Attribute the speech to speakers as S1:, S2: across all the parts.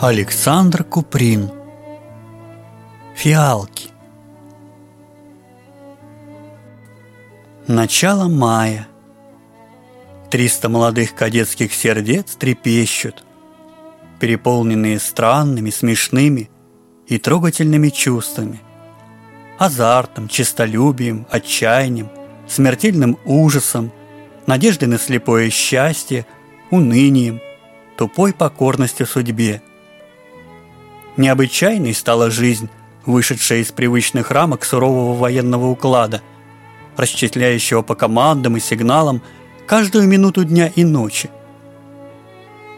S1: Александр Куприн. Фиалки. Начало мая. Триста молодых кадетских сердец трепещут, переполненные странными, смешными и трогательными чувствами, азартом, честолюбием, отчаянием, смертельным ужасом, надеждой на слепое счастье, унынием, тупой покорностью судьбе – Необычайной стала жизнь, вышедшая из привычных рамок сурового военного уклада, расчисляющего по командам и сигналам каждую минуту дня и ночи.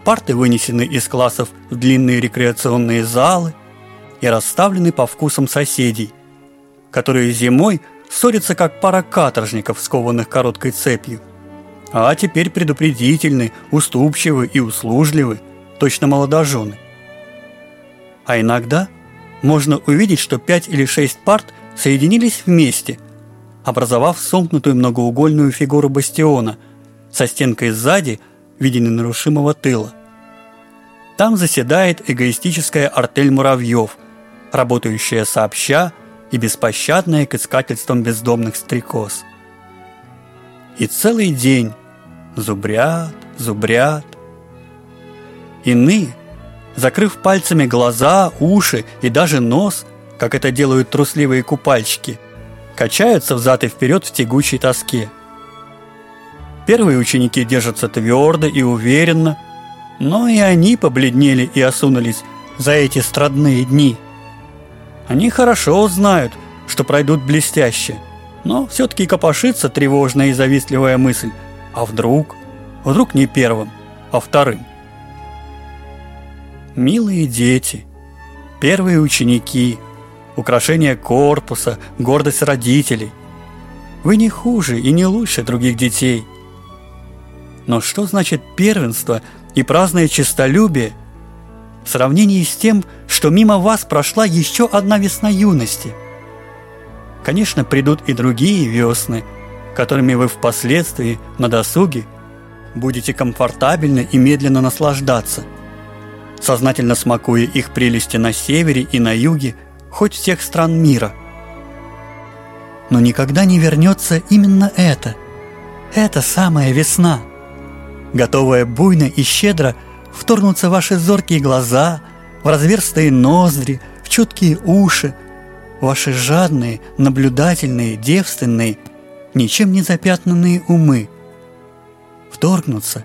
S1: Парты вынесены из классов в длинные рекреационные залы и расставлены по вкусам соседей, которые зимой ссорятся как пара каторжников, скованных короткой цепью, а теперь предупредительны, уступчивы и услужливы, точно молодожены. А иногда можно увидеть, что пять или шесть парт соединились вместе, образовав сомкнутую многоугольную фигуру бастиона со стенкой сзади в виде ненарушимого тыла. Там заседает эгоистическая артель муравьев, работающая сообща и беспощадная к искательствам бездомных стрекоз. И целый день зубрят, зубрят. Иные – закрыв пальцами глаза, уши и даже нос, как это делают трусливые купальщики, качаются взад и вперед в тягучей тоске. Первые ученики держатся твердо и уверенно, но и они побледнели и осунулись за эти страдные дни. Они хорошо знают, что пройдут блестяще, но все-таки копошится тревожная и завистливая мысль, а вдруг, вдруг не первым, а вторым. Милые дети, первые ученики, украшение корпуса, гордость родителей. Вы не хуже и не лучше других детей. Но что значит первенство и праздное честолюбие в сравнении с тем, что мимо вас прошла еще одна весна юности? Конечно, придут и другие весны, которыми вы впоследствии на досуге будете комфортабельно и медленно наслаждаться – сознательно смакуя их прелести на севере и на юге, хоть всех стран мира. Но никогда не вернется именно это, эта самая весна, готовая буйно и щедро вторгнуться в ваши зоркие глаза, в разверстые ноздри, в чуткие уши, ваши жадные, наблюдательные, девственные, ничем не запятнанные умы, вторгнуться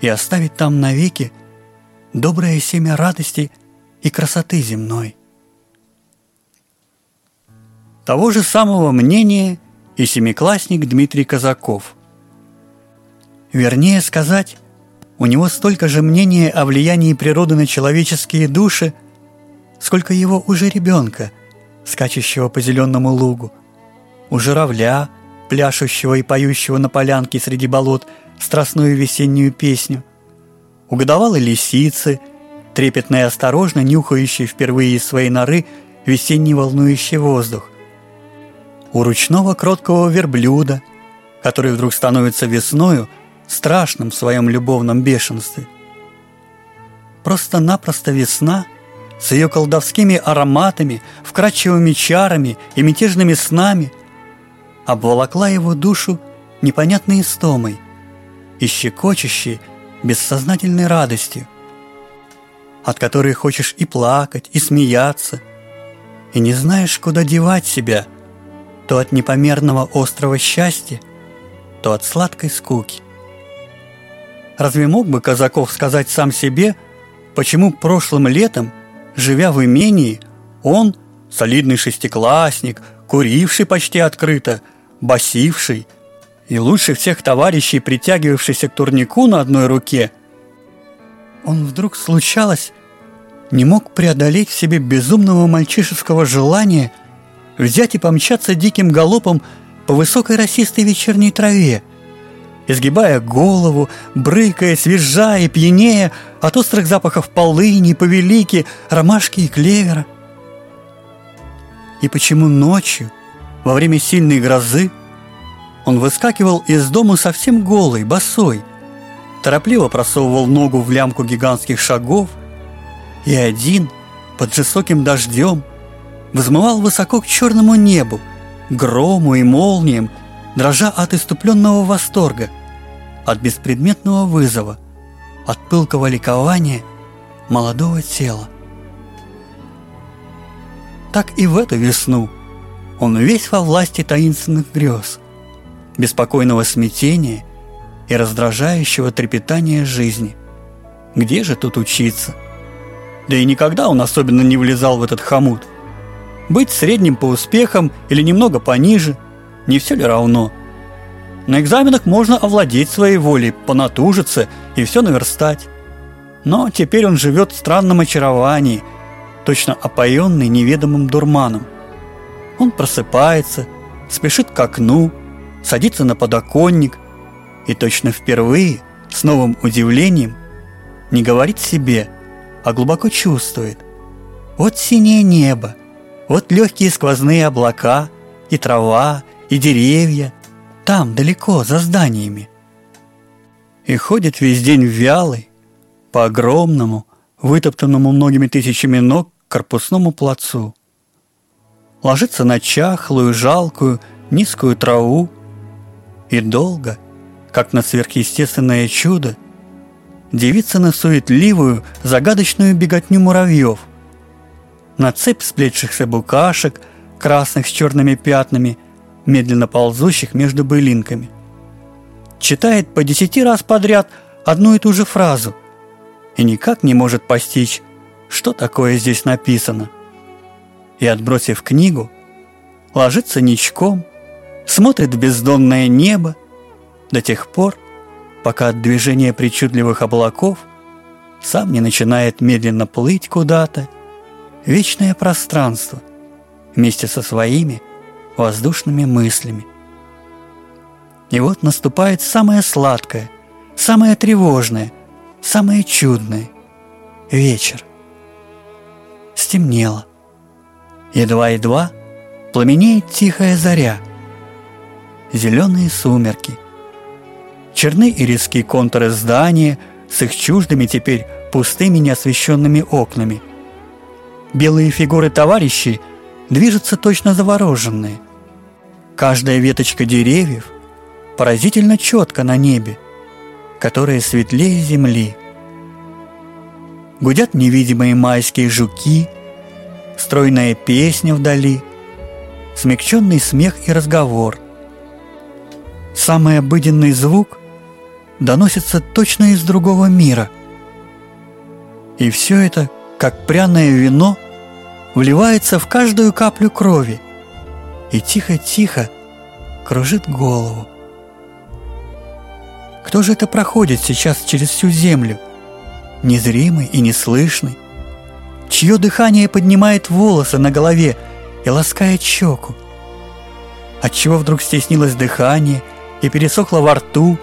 S1: и оставить там навеки доброе семя радости и красоты земной. Того же самого мнения и семиклассник Дмитрий Казаков. Вернее сказать, у него столько же мнения о влиянии природы на человеческие души, сколько его уже ребенка, скачущего по зеленому лугу, у журавля, пляшущего и поющего на полянке среди болот страстную весеннюю песню – у лисицы, трепетно и осторожно нюхающей впервые из своей норы весенний волнующий воздух, у ручного кроткого верблюда, который вдруг становится весною страшным в своем любовном бешенстве. Просто-напросто весна с ее колдовскими ароматами, вкрадчивыми чарами и мятежными снами обволокла его душу непонятной истомой и щекочущей, бессознательной радостью, от которой хочешь и плакать, и смеяться, и не знаешь, куда девать себя, то от непомерного острого счастья, то от сладкой скуки. Разве мог бы Казаков сказать сам себе, почему прошлым летом, живя в имении, он, солидный шестиклассник, куривший почти открыто, басивший, и лучше всех товарищей, притягивавшийся к турнику на одной руке, он вдруг случалось не мог преодолеть в себе безумного мальчишеского желания взять и помчаться диким галопом по высокой росистой вечерней траве, изгибая голову, брыкая, свежая и пьянея от острых запахов полыни, повелики, ромашки и клевера. И почему ночью, во время сильной грозы, он выскакивал из дома совсем голый, босой, торопливо просовывал ногу в лямку гигантских шагов. И один, под жестоким дождем, взмывал высоко к черному небу, грому и молниям, дрожа от иступленного восторга, от беспредметного вызова, от пылкого ликования молодого тела. Так и в эту весну он весь во власти таинственных грез, беспокойного смятения и раздражающего трепетания жизни. Где же тут учиться? Да и никогда он особенно не влезал в этот хомут. Быть средним по успехам или немного пониже, не все ли равно? На экзаменах можно овладеть своей волей, понатужиться и все наверстать. Но теперь он живет в странном очаровании, точно опоенный неведомым дурманом. Он просыпается, спешит к окну, садится на подоконник и точно впервые, с новым удивлением, не говорит себе, а глубоко чувствует. Вот синее небо, вот легкие сквозные облака, и трава, и деревья, там, далеко, за зданиями. И ходит весь день вялый, по огромному, вытоптанному многими тысячами ног корпусному плацу. Ложится на чахлую, жалкую, низкую траву и долго, как на сверхъестественное чудо, девица на суетливую, загадочную беготню муравьев, на цепь сплетшихся букашек, красных с черными пятнами, медленно ползущих между былинками. Читает по десяти раз подряд одну и ту же фразу и никак не может постичь, что такое здесь написано. И, отбросив книгу, ложится ничком, смотрит в бездонное небо до тех пор, пока от движения причудливых облаков сам не начинает медленно плыть куда-то вечное пространство вместе со своими воздушными мыслями. И вот наступает самое сладкое, самое тревожное, самое чудное – вечер. Стемнело. Едва-едва пламенеет тихая заря. Зеленые сумерки – черны и резкие контуры здания с их чуждыми теперь пустыми неосвещенными окнами. Белые фигуры товарищей движутся точно завороженные. Каждая веточка деревьев поразительно четко на небе, которое светлее земли. Гудят невидимые майские жуки, стройная песня вдали, смягченный смех и разговор. Самый обыденный звук доносится точно из другого мира. И все это, как пряное вино, вливается в каждую каплю крови и тихо-тихо кружит голову. Кто же это проходит сейчас через всю землю? Незримый и неслышный, чье дыхание поднимает волосы на голове и ласкает щеку. Отчего вдруг стеснилось дыхание и пересохло во рту,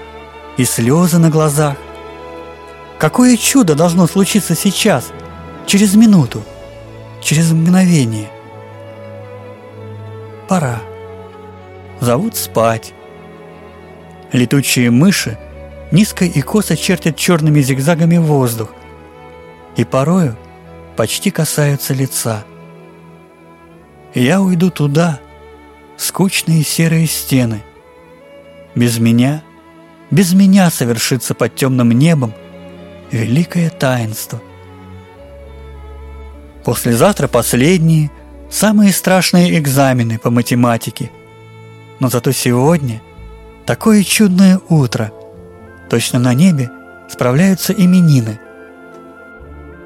S1: и слезы на глазах. Какое чудо должно случиться сейчас, через минуту, через мгновение? Пора. Зовут спать. Летучие мыши низко и косо чертят черными зигзагами воздух и порою почти касаются лица. Я уйду туда, скучные серые стены. Без меня — без меня совершится под темным небом великое таинство. Послезавтра последние, самые страшные экзамены по математике. Но зато сегодня такое чудное утро. Точно на небе справляются именины.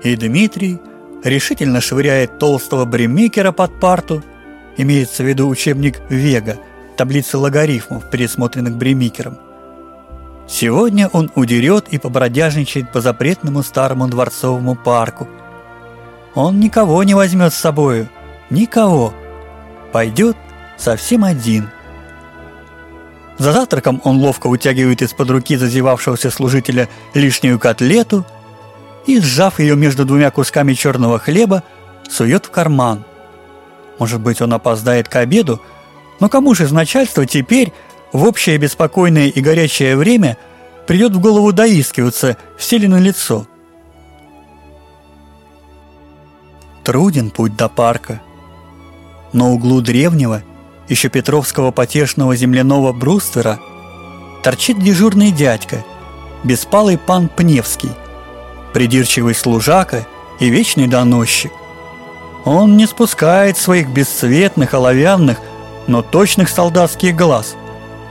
S1: И Дмитрий решительно швыряет толстого бремекера под парту, имеется в виду учебник Вега, таблицы логарифмов, пересмотренных бремикером, Сегодня он удерет и побродяжничает по запретному старому дворцовому парку. Он никого не возьмет с собою, никого. Пойдет совсем один. За завтраком он ловко утягивает из-под руки зазевавшегося служителя лишнюю котлету и, сжав ее между двумя кусками черного хлеба, сует в карман. Может быть, он опоздает к обеду, но кому же из начальства теперь в общее беспокойное и горячее время придет в голову доискиваться в селено лицо. Труден путь до парка. На углу древнего, еще Петровского потешного земляного бруствера, торчит дежурный дядька, беспалый пан Пневский, придирчивый служака и вечный доносчик. Он не спускает своих бесцветных, оловянных, но точных солдатских глаз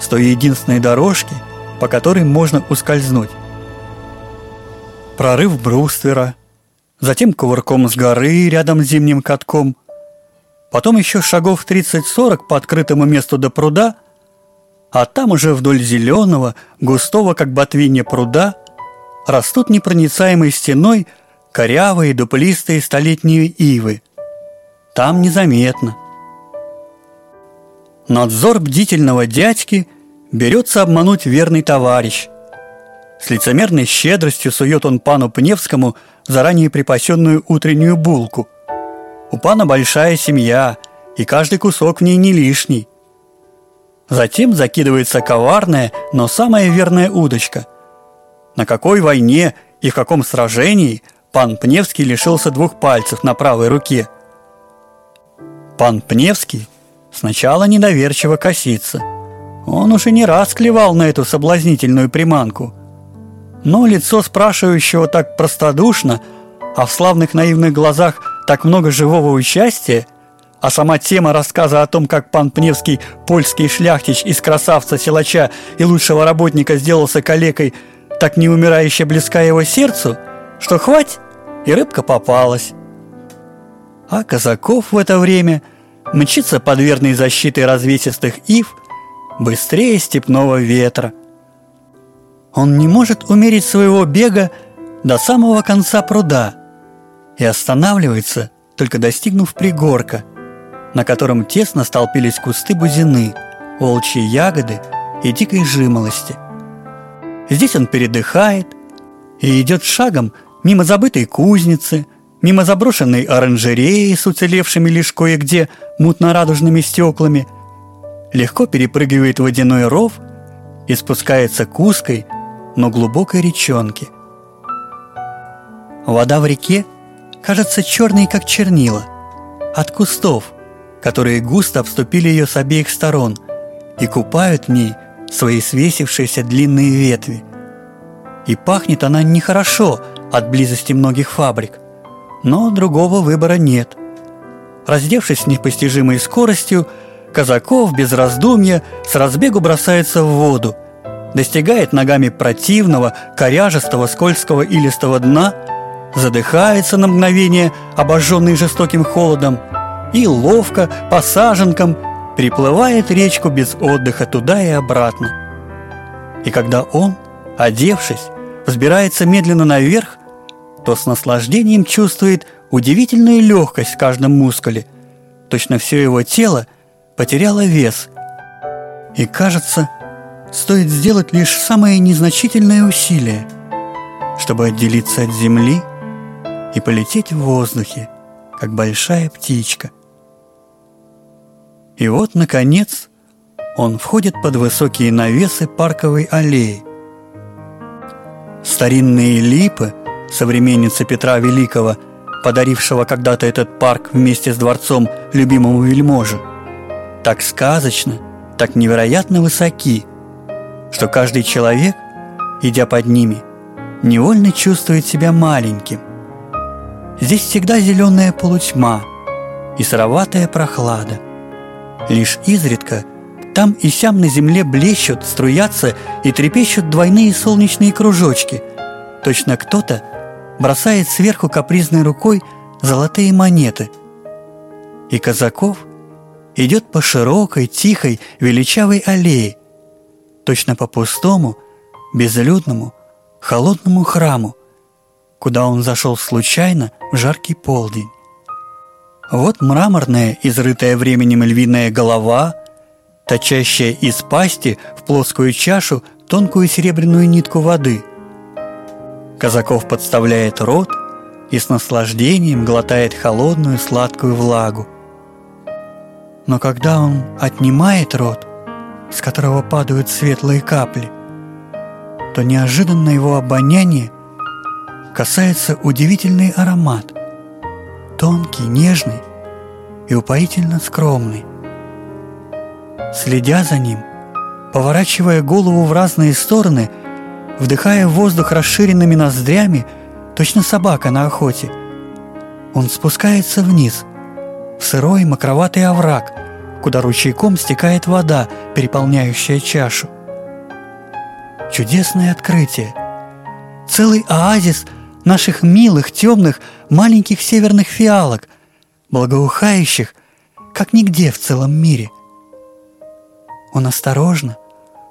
S1: с той единственной дорожки, по которой можно ускользнуть. Прорыв бруствера, затем кувырком с горы рядом с зимним катком, потом еще шагов 30-40 по открытому месту до пруда, а там уже вдоль зеленого, густого, как ботвинье пруда, растут непроницаемой стеной корявые дуплистые столетние ивы. Там незаметно. Надзор бдительного дядьки берется обмануть верный товарищ. С лицемерной щедростью сует он пану Пневскому заранее припасенную утреннюю булку. У пана большая семья, и каждый кусок в ней не лишний. Затем закидывается коварная, но самая верная удочка. На какой войне и в каком сражении пан Пневский лишился двух пальцев на правой руке? Пан Пневский сначала недоверчиво косится. Он уже не раз клевал на эту соблазнительную приманку. Но лицо спрашивающего так простодушно, а в славных наивных глазах так много живого участия, а сама тема рассказа о том, как пан Пневский, польский шляхтич из красавца-силача и лучшего работника сделался калекой, так неумирающе близка его сердцу, что хвать, и рыбка попалась. А Казаков в это время – мчится под верной защитой развесистых ив быстрее степного ветра. Он не может умерить своего бега до самого конца пруда и останавливается, только достигнув пригорка, на котором тесно столпились кусты бузины, волчьи ягоды и дикой жимолости. Здесь он передыхает и идет шагом мимо забытой кузницы – мимо заброшенной оранжереи с уцелевшими лишь кое-где мутно-радужными стеклами, легко перепрыгивает водяной ров и спускается к узкой, но глубокой речонке. Вода в реке кажется черной, как чернила, от кустов, которые густо обступили ее с обеих сторон и купают в ней свои свесившиеся длинные ветви. И пахнет она нехорошо от близости многих фабрик – но другого выбора нет. Раздевшись с непостижимой скоростью, Казаков без раздумья с разбегу бросается в воду, достигает ногами противного, коряжестого, скользкого илистого дна, задыхается на мгновение, обожженный жестоким холодом, и ловко, по саженкам, переплывает речку без отдыха туда и обратно. И когда он, одевшись, взбирается медленно наверх, то с наслаждением чувствует удивительную легкость в каждом мускуле. Точно все его тело потеряло вес. И кажется, стоит сделать лишь самое незначительное усилие, чтобы отделиться от земли и полететь в воздухе, как большая птичка. И вот, наконец, он входит под высокие навесы парковой аллеи. Старинные липы – современница Петра Великого, подарившего когда-то этот парк вместе с дворцом любимому вельможу, так сказочно, так невероятно высоки, что каждый человек, идя под ними, невольно чувствует себя маленьким. Здесь всегда зеленая полутьма и сыроватая прохлада. Лишь изредка там и сям на земле блещут, струятся и трепещут двойные солнечные кружочки. Точно кто-то бросает сверху капризной рукой золотые монеты. И Казаков идет по широкой, тихой, величавой аллее, точно по пустому, безлюдному, холодному храму, куда он зашел случайно в жаркий полдень. Вот мраморная, изрытая временем львиная голова, точащая из пасти в плоскую чашу тонкую серебряную нитку воды – Казаков подставляет рот и с наслаждением глотает холодную сладкую влагу. Но когда он отнимает рот, с которого падают светлые капли, то неожиданно его обоняние касается удивительный аромат. тонкий, нежный и упоительно скромный. Следя за ним, поворачивая голову в разные стороны, вдыхая воздух расширенными ноздрями, точно собака на охоте, он спускается вниз, в сырой мокроватый овраг, куда ручейком стекает вода, переполняющая чашу. Чудесное открытие. Целый оазис наших милых, темных, маленьких северных фиалок, благоухающих, как нигде в целом мире. Он осторожно,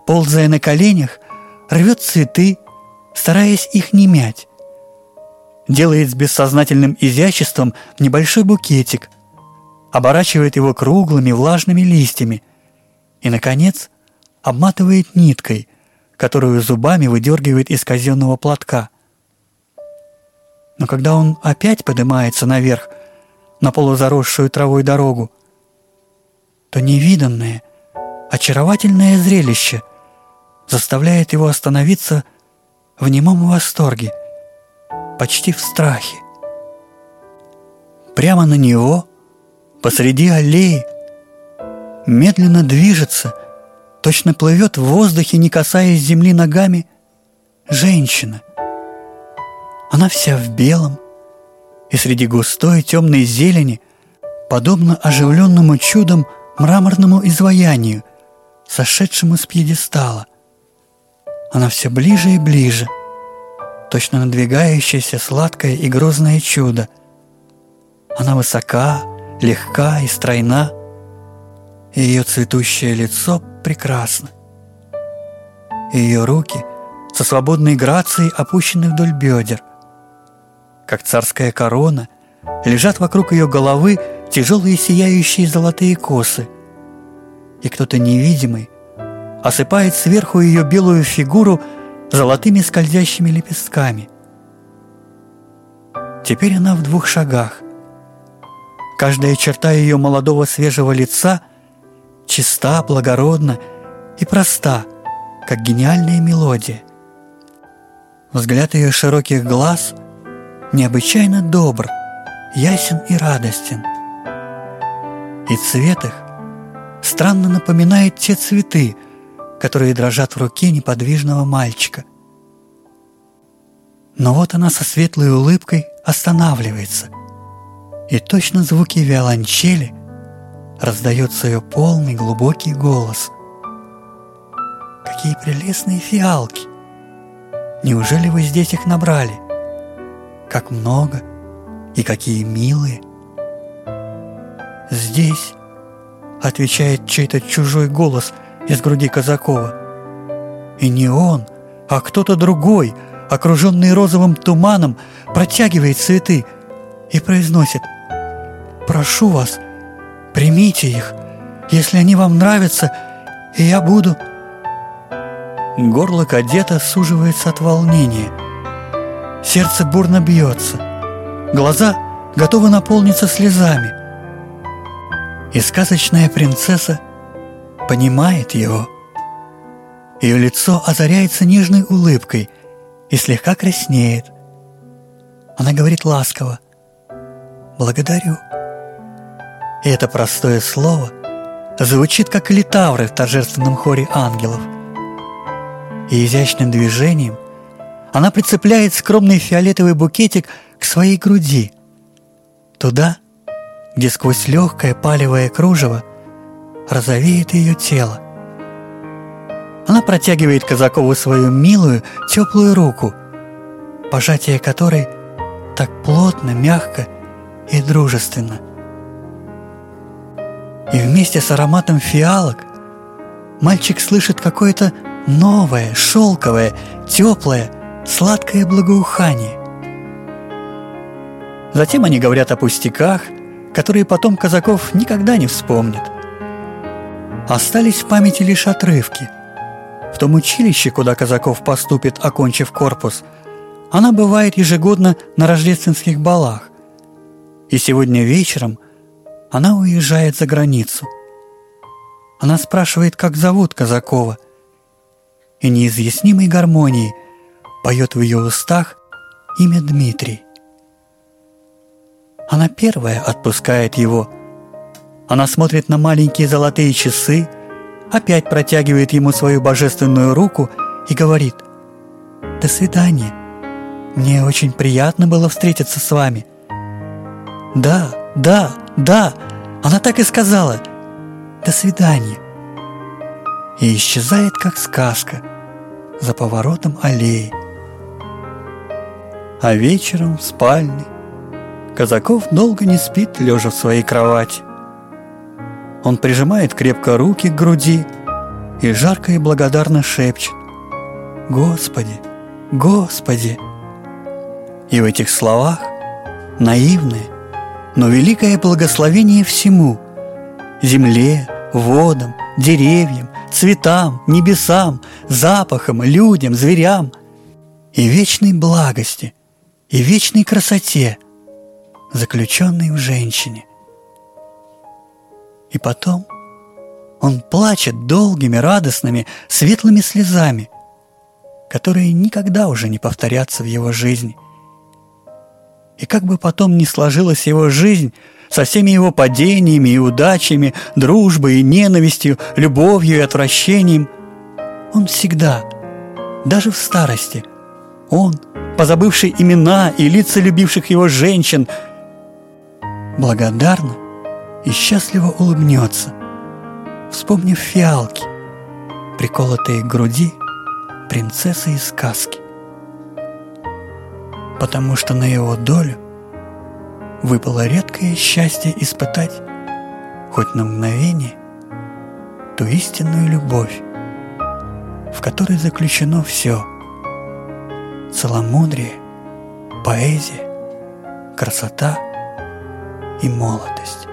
S1: ползая на коленях, рвет цветы, стараясь их не мять. Делает с бессознательным изяществом небольшой букетик, оборачивает его круглыми влажными листьями и, наконец, обматывает ниткой, которую зубами выдергивает из казенного платка. Но когда он опять поднимается наверх, на полузаросшую травой дорогу, то невиданное, очаровательное зрелище заставляет его остановиться в немом восторге, почти в страхе. Прямо на него – посреди аллеи, медленно движется, точно плывет в воздухе, не касаясь земли ногами, женщина. Она вся в белом, и среди густой темной зелени, подобно оживленному чудом мраморному изваянию, сошедшему с пьедестала. Она все ближе и ближе, точно надвигающееся сладкое и грозное чудо. Она высока, легка и стройна, и ее цветущее лицо прекрасно. Ее руки со свободной грацией опущены вдоль бедер. Как царская корона, лежат вокруг ее головы тяжелые сияющие золотые косы. И кто-то невидимый осыпает сверху ее белую фигуру золотыми скользящими лепестками. Теперь она в двух шагах, Каждая черта ее молодого свежего лица чиста, благородна и проста, как гениальная мелодия. Взгляд ее широких глаз необычайно добр, ясен и радостен. И цвет их странно напоминает те цветы, которые дрожат в руке неподвижного мальчика. Но вот она со светлой улыбкой останавливается – и точно звуки виолончели раздается ее полный глубокий голос. Какие прелестные фиалки! Неужели вы здесь их набрали? Как много и какие милые! Здесь, отвечает чей-то чужой голос из груди Казакова. И не он, а кто-то другой, окруженный розовым туманом, протягивает цветы и произносит – Прошу вас, примите их, если они вам нравятся, и я буду...» Горло кадета суживается от волнения. Сердце бурно бьется. Глаза готовы наполниться слезами. И сказочная принцесса понимает его. Ее лицо озаряется нежной улыбкой и слегка краснеет. Она говорит ласково «Благодарю». И это простое слово звучит как литавры в торжественном хоре ангелов. И изящным движением она прицепляет скромный фиолетовый букетик к своей груди, туда, где сквозь легкое палевое кружево розовеет ее тело. Она протягивает Казакову свою милую, теплую руку, пожатие которой так плотно, мягко и дружественно – и вместе с ароматом фиалок мальчик слышит какое-то новое, шелковое, теплое, сладкое благоухание. Затем они говорят о пустяках, которые потом Казаков никогда не вспомнит. Остались в памяти лишь отрывки. В том училище, куда Казаков поступит, окончив корпус, она бывает ежегодно на рождественских балах. И сегодня вечером – она уезжает за границу. Она спрашивает, как зовут Казакова, и неизъяснимой гармонией поет в ее устах имя Дмитрий. Она первая отпускает его. Она смотрит на маленькие золотые часы, опять протягивает ему свою божественную руку и говорит «До свидания. Мне очень приятно было встретиться с вами». «Да, да, да, она так и сказала. До свидания». И исчезает, как сказка, за поворотом аллеи. А вечером в спальне Казаков долго не спит, лежа в своей кровати. Он прижимает крепко руки к груди и жарко и благодарно шепчет «Господи, Господи!» И в этих словах наивное, но великое благословение всему – земле, водам, деревьям, цветам, небесам, запахам, людям, зверям и вечной благости, и вечной красоте, заключенной в женщине. И потом он плачет долгими, радостными, светлыми слезами, которые никогда уже не повторятся в его жизни. И как бы потом ни сложилась его жизнь со всеми его падениями и удачами, дружбой и ненавистью, любовью и отвращением, он всегда, даже в старости, он, позабывший имена и лица любивших его женщин, благодарно и счастливо улыбнется, вспомнив фиалки, приколотые к груди принцессы из сказки. Потому что на его долю выпало редкое счастье испытать хоть на мгновение ту истинную любовь, в которой заключено все – целомудрие, поэзия, красота и молодость.